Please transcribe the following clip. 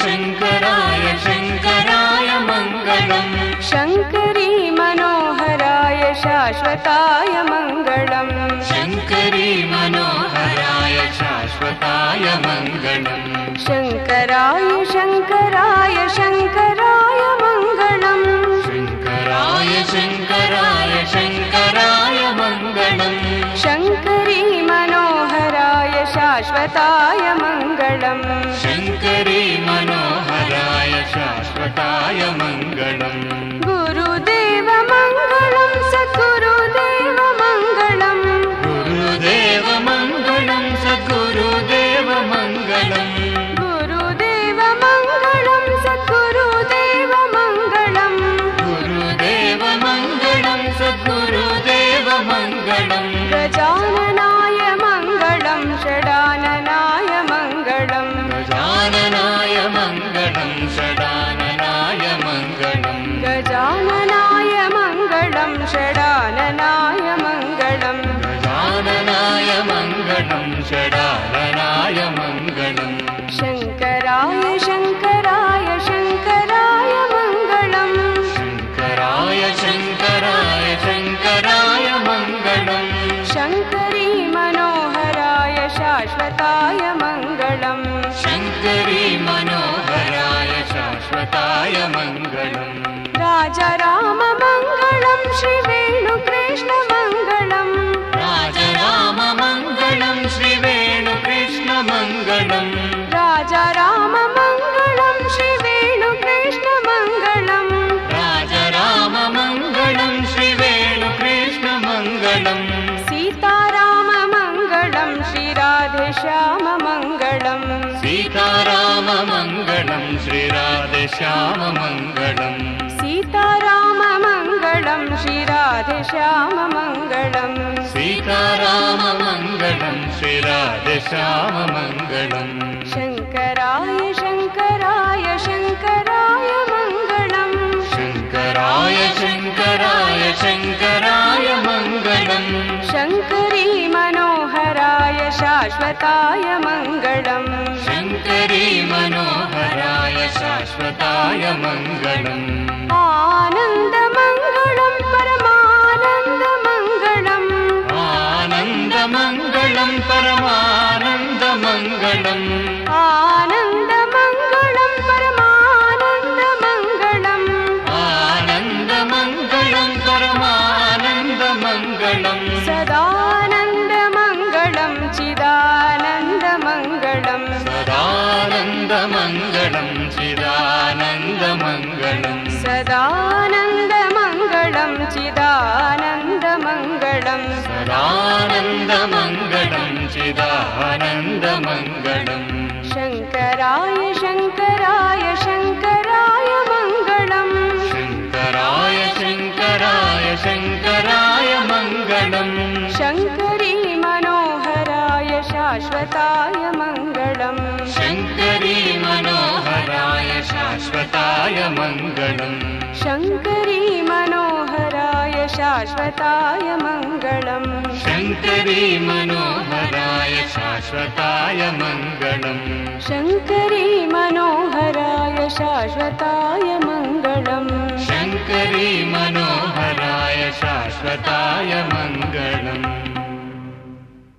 शङ्कराय शङ्कराय मङ्गलम्। शङ्करी मनोहराय शाश्वताय मङ्गलम्। शङ्करी मनोहराय शाश्वताय मङ्गलम्। शङ्कराय शङ्कराय शङ्कर शाश्वताय मङ्गलम् षडाननाय मङ्गलम्। शङ्कराय शङ्कराय शङ्कराय मङ्गलम्। शङ्कराय शङ्कराय शङ्कराय मङ्गलम्। शङ्करी मनोहराय शाश्वताय मङ्गलम्। शङ्करी मनोहराय शाश्वताय मङ्गलम्। राजा राम सीताराम मङ्गलं श्रीराधश्याम मङ्गलम् सीताराम मङ्गलं श्रीराधेश्याम मङ्गलम् सीताराम मङ्गलं श्रीराधश्याम मङ्गलम् शङ्कराय शङ्कराय शङ्कराय मङ्गलम्। शङ्कराय शङ्कराय शङ्कराय मङ्गलम्। शङ्करी मनोहराय शाश्वताय मङ्गलम् मङ्गलम् आनन्दमङ्गलं परमानन्दमङ्गलम् आनन्दमङ्गलं परमानन्दमङ्गलम् आनन्दमङ्गलं परमानन्दमङ्गलम् आनन्दमङ्गलं परमानन्दमङ्गलम् सदानन्दमङ्गलं चिदानन्दमङ्गलम्। सदानन्दमङ्गलं चिदानन्दमङ्गलम्। सदानन्दमङ्गलं चिदानन्दमङ्गलम्। शङ्कराय शङ्कराय शङ्कराय मङ्गलम्। शङ्कराय शङ्कराय शङ्कराय मङ्गलम्। शङ्करी मनोहराय शाश्वताय मङ्गलम् मनोहराय शाश्वताय मङ्गलम्। शङ्करी मनोहराय शाश्वताय मङ्गलम्। शङ्करी मनोहराय शाश्वताय मङ्गलम्। शङ्करी मनोहराय शाश्वताय मङ्गलम्। शङ्करी मनोहराय शाश्वताय मङ्गलम्